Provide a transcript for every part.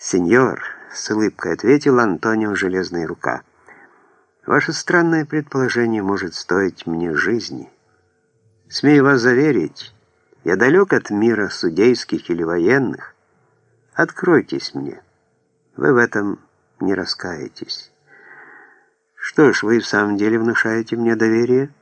«Сеньор», — с улыбкой ответил Антонио Железная Рука, «ваше странное предположение может стоить мне жизни. Смею вас заверить, я далек от мира судейских или военных. Откройтесь мне, вы в этом не раскаетесь». «Что ж, вы в самом деле внушаете мне доверие?»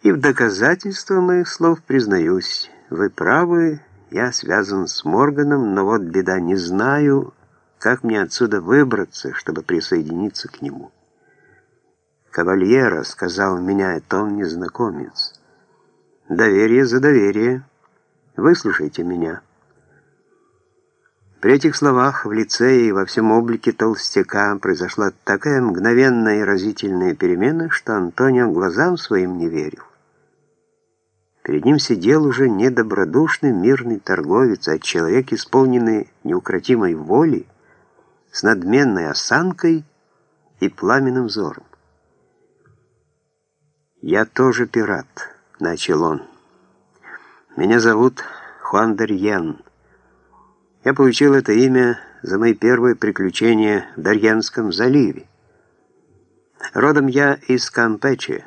«И в доказательство моих слов признаюсь, вы правы, я связан с Морганом, но вот беда, не знаю, как мне отсюда выбраться, чтобы присоединиться к нему. «Кавальера», — сказал, меняя тон незнакомец. «Доверие за доверие. Выслушайте меня». При этих словах в лице и во всем облике толстяка произошла такая мгновенная и разительная перемена, что Антонио глазам своим не верил. Перед ним сидел уже не добродушный мирный торговец, а человек, исполненный неукротимой воли, с надменной осанкой и пламенным взором. «Я тоже пират», — начал он. «Меня зовут Хуан Дарьян. Я получил это имя за мои первые приключения в Дарьянском заливе. Родом я из Кампечи,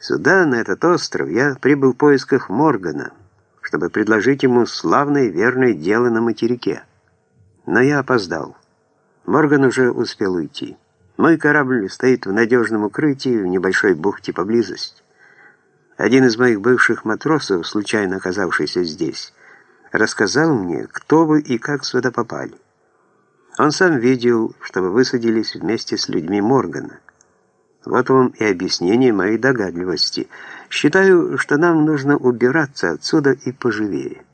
Сюда, на этот остров, я прибыл в поисках Моргана, чтобы предложить ему славное верное дело на материке. Но я опоздал. Морган уже успел уйти. Мой корабль стоит в надежном укрытии в небольшой бухте поблизости. Один из моих бывших матросов, случайно оказавшийся здесь, рассказал мне, кто вы и как сюда попали. Он сам видел, что вы высадились вместе с людьми Моргана. Вот вам и объяснение моей догадливости. Считаю, что нам нужно убираться отсюда и поживее.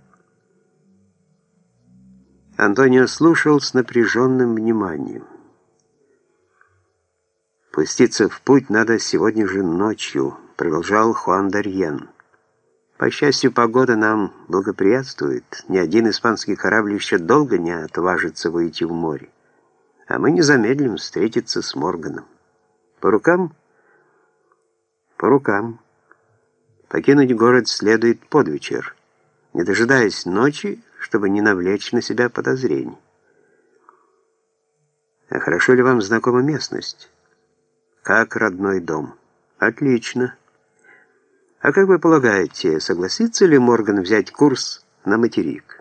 Антонио слушал с напряженным вниманием. «Пуститься в путь надо сегодня же ночью», — продолжал Хуан Дарьен. «По счастью, погода нам благоприятствует. Ни один испанский корабль еще долго не отважится выйти в море. А мы не замедлим встретиться с Морганом». По рукам? По рукам. Покинуть город следует под вечер, не дожидаясь ночи, чтобы не навлечь на себя подозрений. А хорошо ли вам знакома местность? Как родной дом. Отлично. А как вы полагаете, согласится ли Морган взять курс на материк?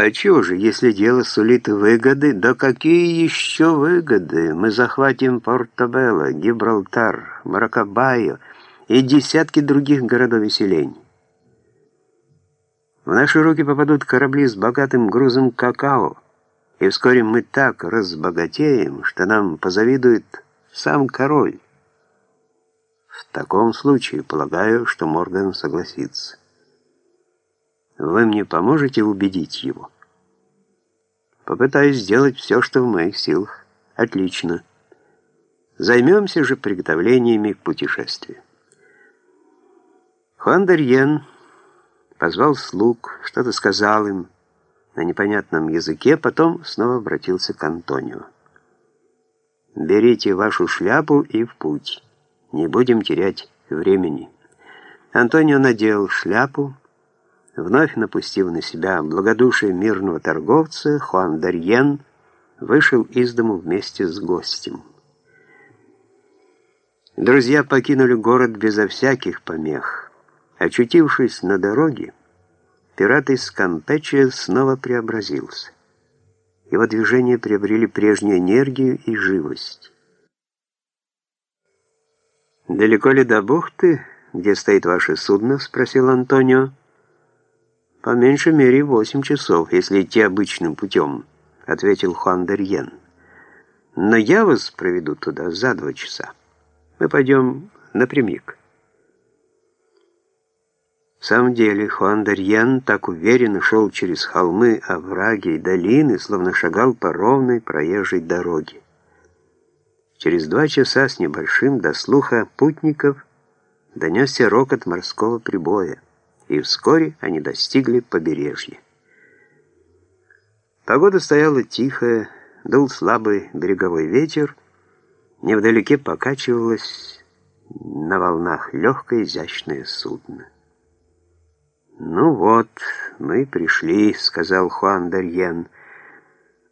А чего же, если дело сулит выгоды? Да какие еще выгоды? Мы захватим Портобелло, Гибралтар, Маракабайо и десятки других городов и селений. В наши руки попадут корабли с богатым грузом какао, и вскоре мы так разбогатеем, что нам позавидует сам король. В таком случае, полагаю, что Морган согласится. Вы мне поможете убедить его? Попытаюсь сделать все, что в моих силах. Отлично. Займемся же приготовлениями к путешествию. Хуан Дарьен позвал слуг, что-то сказал им на непонятном языке, потом снова обратился к Антонио. «Берите вашу шляпу и в путь. Не будем терять времени». Антонио надел шляпу, Вновь напустив на себя благодушие мирного торговца, Хуан Дарьен вышел из дому вместе с гостем. Друзья покинули город безо всяких помех. Очутившись на дороге, пират из Кампечи снова преобразился. Его движения приобрели прежнюю энергию и живость. «Далеко ли до бухты, где стоит ваше судно?» — спросил Антонио. «По меньшей мере восемь часов, если идти обычным путем», — ответил Хуан Дерьен. «Но я вас проведу туда за два часа. Мы пойдем напрямик». В самом деле Хуан Дарьян так уверенно шел через холмы, овраги и долины, словно шагал по ровной проезжей дороге. Через два часа с небольшим до слуха путников донесся рокот морского прибоя и вскоре они достигли побережья. Погода стояла тихая, дул слабый береговой ветер, невдалеке покачивалось на волнах легкое изящное судно. «Ну вот, мы пришли», — сказал Хуан Дарьен, —